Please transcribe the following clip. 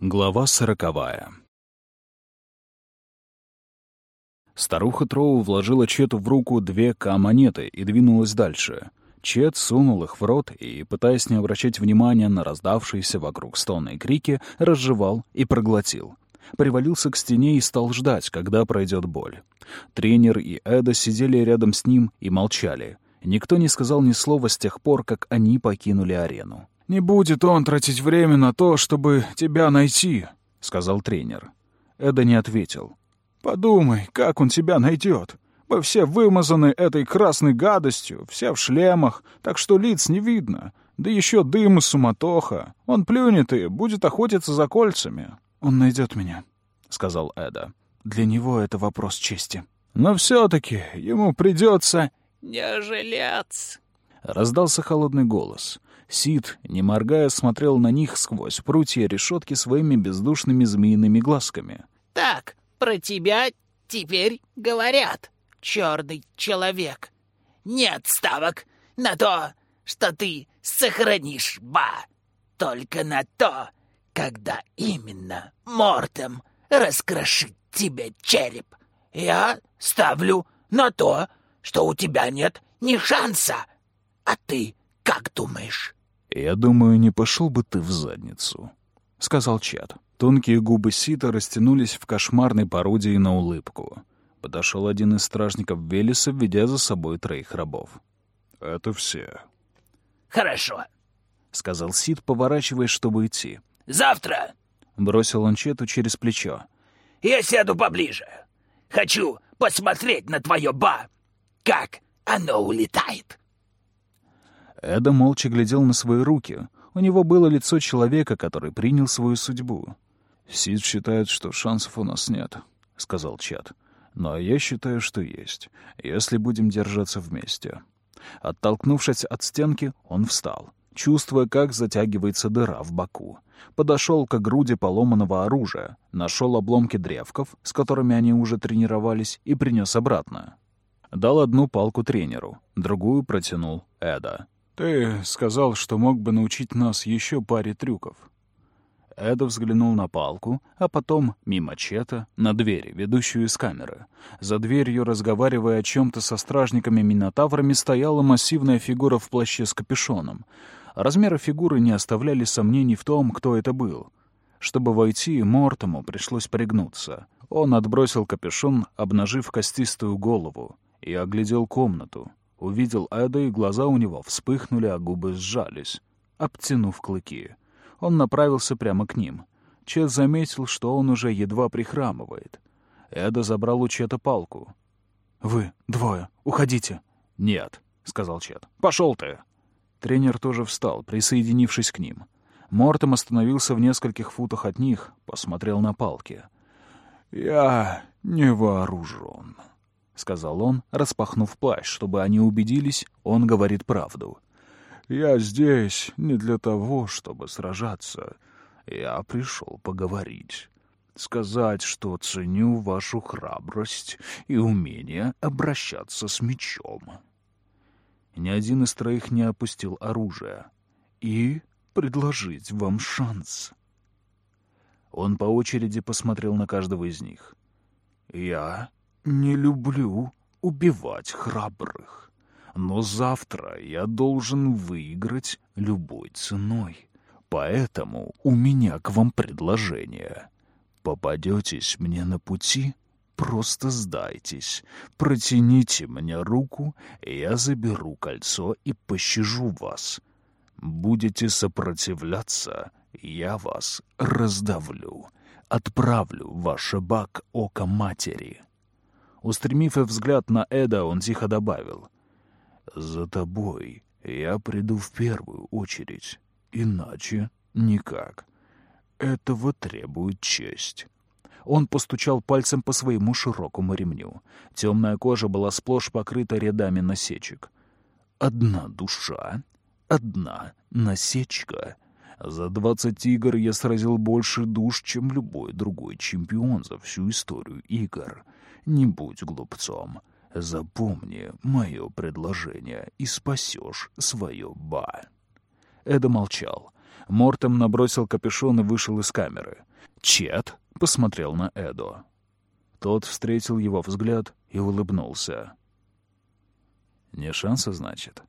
Глава сороковая Старуха Троу вложила Чету в руку две К-монеты и двинулась дальше. Чет сунул их в рот и, пытаясь не обращать внимания на раздавшиеся вокруг стоны и крики, разжевал и проглотил. Привалился к стене и стал ждать, когда пройдет боль. Тренер и Эда сидели рядом с ним и молчали. Никто не сказал ни слова с тех пор, как они покинули арену. «Не будет он тратить время на то, чтобы тебя найти», — сказал тренер. Эда не ответил. «Подумай, как он тебя найдет. Мы все вымазаны этой красной гадостью, все в шлемах, так что лиц не видно. Да еще дым и суматоха. Он плюнет и будет охотиться за кольцами». «Он найдет меня», — сказал Эда. «Для него это вопрос чести». «Но все-таки ему придется...» «Не жилец!» — раздался холодный голос. Сид, не моргая, смотрел на них сквозь прутья решетки своими бездушными змеиными глазками. «Так, про тебя теперь говорят, черный человек. Нет ставок на то, что ты сохранишь ба, только на то, когда именно Мортем раскрошит тебе череп. Я ставлю на то, что у тебя нет ни шанса. А ты как думаешь?» «Я думаю, не пошел бы ты в задницу», — сказал Чат. Тонкие губы Сита растянулись в кошмарной пародии на улыбку. Подошел один из стражников Велеса, ведя за собой троих рабов. «Это все». «Хорошо», — сказал Сид, поворачиваясь, чтобы идти. «Завтра!» — бросил он Чету через плечо. «Я сяду поближе. Хочу посмотреть на твое ба, как оно улетает». Эда молча глядел на свои руки. У него было лицо человека, который принял свою судьбу. «Сид считает, что шансов у нас нет», — сказал Чат. «Но я считаю, что есть, если будем держаться вместе». Оттолкнувшись от стенки, он встал, чувствуя, как затягивается дыра в боку. Подошел к груди поломанного оружия, нашел обломки древков, с которыми они уже тренировались, и принес обратно. Дал одну палку тренеру, другую протянул Эда. «Ты сказал, что мог бы научить нас еще паре трюков». Эда взглянул на палку, а потом, мимо Чета, на дверь, ведущую из камеры. За дверью, разговаривая о чем-то со стражниками-минотаврами, стояла массивная фигура в плаще с капюшоном. Размеры фигуры не оставляли сомнений в том, кто это был. Чтобы войти, Мортому пришлось пригнуться. Он отбросил капюшон, обнажив костистую голову, и оглядел комнату. Увидел Эда, и глаза у него вспыхнули, а губы сжались, обтянув клыки. Он направился прямо к ним. Чет заметил, что он уже едва прихрамывает. Эда забрал у Чета палку. «Вы, двое, уходите!» «Нет», — сказал Чет. «Пошел ты!» Тренер тоже встал, присоединившись к ним. Мортом остановился в нескольких футах от них, посмотрел на палки. «Я не вооружен», — сказал он, распахнув плащ, чтобы они убедились, он говорит правду. «Я здесь не для того, чтобы сражаться. Я пришел поговорить, сказать, что ценю вашу храбрость и умение обращаться с мечом». Ни один из троих не опустил оружие. «И предложить вам шанс». Он по очереди посмотрел на каждого из них. «Я не люблю убивать храбрых, но завтра я должен выиграть любой ценой. Поэтому у меня к вам предложение. Попадетесь мне на пути, просто сдайтесь, протяните мне руку, я заберу кольцо и пощажу вас. Будете сопротивляться, я вас раздавлю, отправлю ваш бак ока матери». Устремив взгляд на Эда, он тихо добавил. «За тобой я приду в первую очередь, иначе никак. Этого требует честь». Он постучал пальцем по своему широкому ремню. Темная кожа была сплошь покрыта рядами насечек. «Одна душа, одна насечка. За двадцать игр я сразил больше душ, чем любой другой чемпион за всю историю игр. Не будь глупцом. Запомни мое предложение и спасешь свое ба». Эда молчал. Мортом набросил капюшон и вышел из камеры. Чет посмотрел на Эдо. Тот встретил его взгляд и улыбнулся. «Не шанса, значит?»